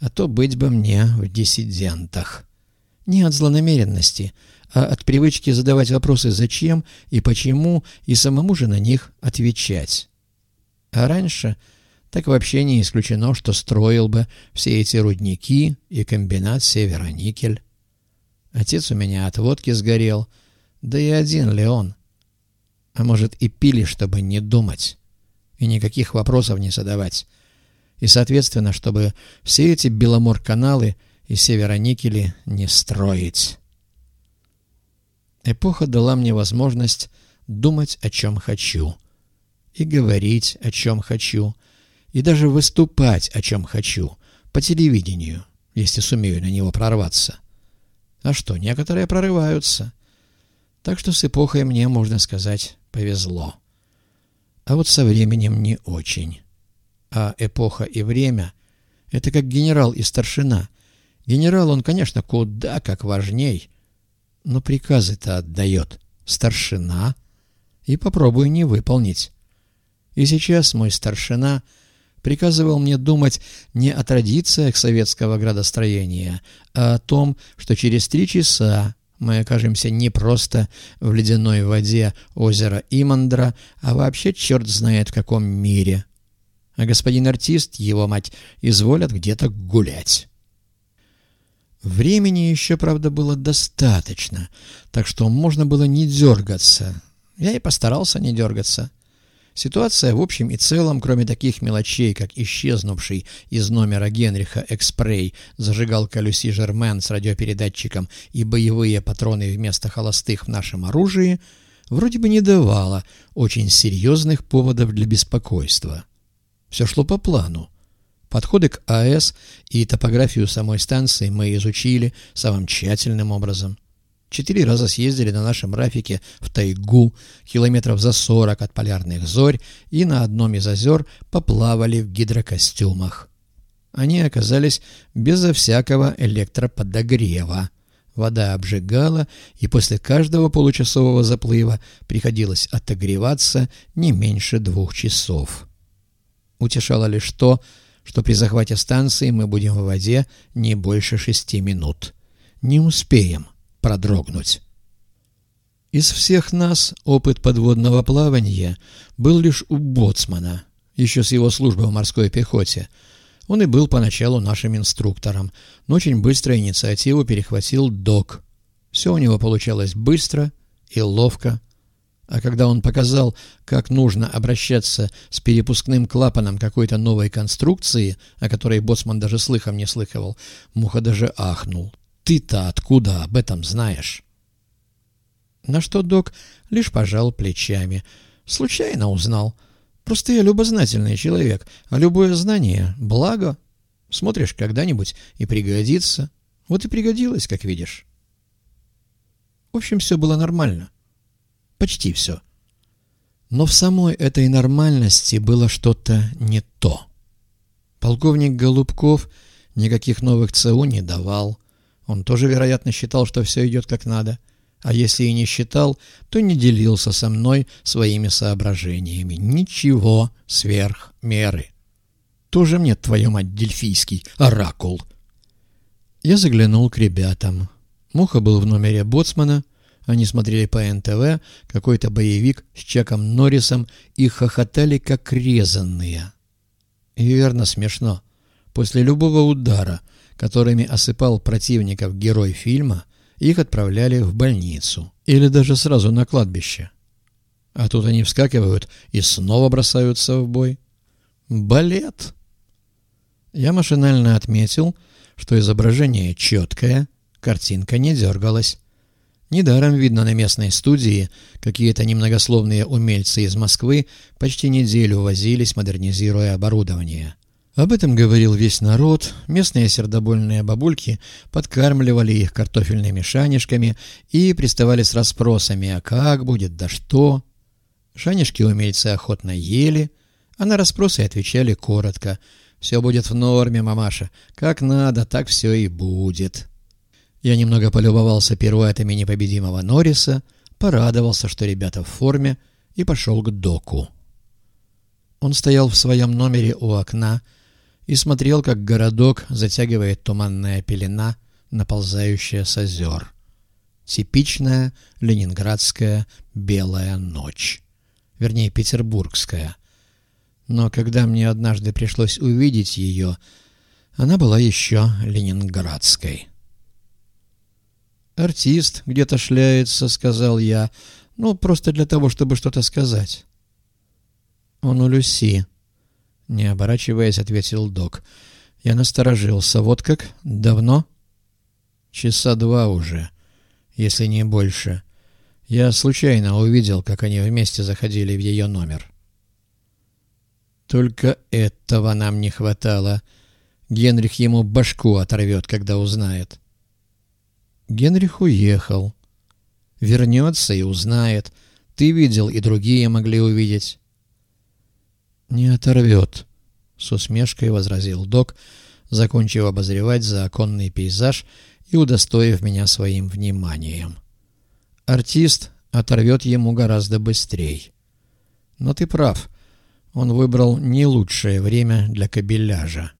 А то быть бы мне в диссидентах. Не от злонамеренности, а от привычки задавать вопросы «зачем» и «почему» и самому же на них отвечать. А раньше так вообще не исключено, что строил бы все эти рудники и комбинат «Североникель». Отец у меня от водки сгорел, да и один ли он? А может и пили, чтобы не думать и никаких вопросов не задавать. И, соответственно, чтобы все эти Беломор-каналы и Североникели не строить. Эпоха дала мне возможность думать, о чем хочу, и говорить, о чем хочу, и даже выступать, о чем хочу, по телевидению, если сумею на него прорваться. А что, некоторые прорываются. Так что с эпохой мне, можно сказать, повезло. А вот со временем не очень. А эпоха и время — это как генерал и старшина. Генерал он, конечно, куда как важней, но приказы-то отдает старшина, и попробую не выполнить. И сейчас мой старшина приказывал мне думать не о традициях советского градостроения, а о том, что через три часа мы окажемся не просто в ледяной воде озера Имандра, а вообще черт знает в каком мире. А господин артист, его мать, изволят где-то гулять. Времени еще, правда, было достаточно, так что можно было не дергаться. Я и постарался не дергаться. Ситуация в общем и целом, кроме таких мелочей, как исчезнувший из номера Генриха Экспрей зажигалка Люси Жермен с радиопередатчиком и боевые патроны вместо холостых в нашем оружии, вроде бы не давала очень серьезных поводов для беспокойства. Все шло по плану. Подходы к АЭС и топографию самой станции мы изучили самым тщательным образом. Четыре раза съездили на нашем рафике в тайгу, километров за сорок от полярных зорь, и на одном из озер поплавали в гидрокостюмах. Они оказались безо всякого электроподогрева. Вода обжигала, и после каждого получасового заплыва приходилось отогреваться не меньше двух часов. Утешало лишь то, что при захвате станции мы будем в воде не больше шести минут. Не успеем продрогнуть. Из всех нас опыт подводного плавания был лишь у боцмана, еще с его службы в морской пехоте. Он и был поначалу нашим инструктором, но очень быстро инициативу перехватил док. Все у него получалось быстро и ловко. А когда он показал, как нужно обращаться с перепускным клапаном какой-то новой конструкции, о которой боцман даже слыхом не слыхивал, Муха даже ахнул. Ты-то откуда об этом знаешь? На что док лишь пожал плечами. Случайно узнал. Просто я любознательный человек, а любое знание — благо. Смотришь когда-нибудь и пригодится. Вот и пригодилось, как видишь. В общем, все было нормально. Почти все. Но в самой этой нормальности было что-то не то. Полковник Голубков никаких новых ЦУ не давал. Он тоже, вероятно, считал, что все идет как надо. А если и не считал, то не делился со мной своими соображениями. Ничего сверх меры. Тоже мне, твою мать, дельфийский оракул. Я заглянул к ребятам. Муха был в номере боцмана. Они смотрели по НТВ какой-то боевик с Чаком Норрисом и хохотали как резанные. И верно смешно. После любого удара — которыми осыпал противников герой фильма, их отправляли в больницу или даже сразу на кладбище. А тут они вскакивают и снова бросаются в бой. Балет! Я машинально отметил, что изображение четкое, картинка не дергалась. Недаром видно на местной студии, какие-то немногословные умельцы из Москвы почти неделю возились, модернизируя оборудование. Об этом говорил весь народ, местные сердобольные бабульки подкармливали их картофельными шанишками и приставали с расспросами «а как будет, да что?». Шанишки умельцы охотно ели, а на расспросы отвечали коротко «все будет в норме, мамаша, как надо, так все и будет». Я немного полюбовался пируэтами непобедимого Норриса, порадовался, что ребята в форме, и пошел к доку. Он стоял в своем номере у окна, и смотрел, как городок затягивает туманная пелена, наползающая с озер. Типичная ленинградская белая ночь. Вернее, петербургская. Но когда мне однажды пришлось увидеть ее, она была еще ленинградской. «Артист где-то шляется», — сказал я. «Ну, просто для того, чтобы что-то сказать». «Он у Люси», — не оборачиваясь, ответил док. Я насторожился. «Вот как? Давно?» «Часа два уже, если не больше. Я случайно увидел, как они вместе заходили в ее номер». «Только этого нам не хватало. Генрих ему башку оторвет, когда узнает». Генрих уехал. Вернется и узнает. Ты видел, и другие могли увидеть. «Не оторвет», — с усмешкой возразил док, закончив обозревать законный пейзаж и удостоив меня своим вниманием. «Артист оторвет ему гораздо быстрее. Но ты прав, он выбрал не лучшее время для кабеляжа».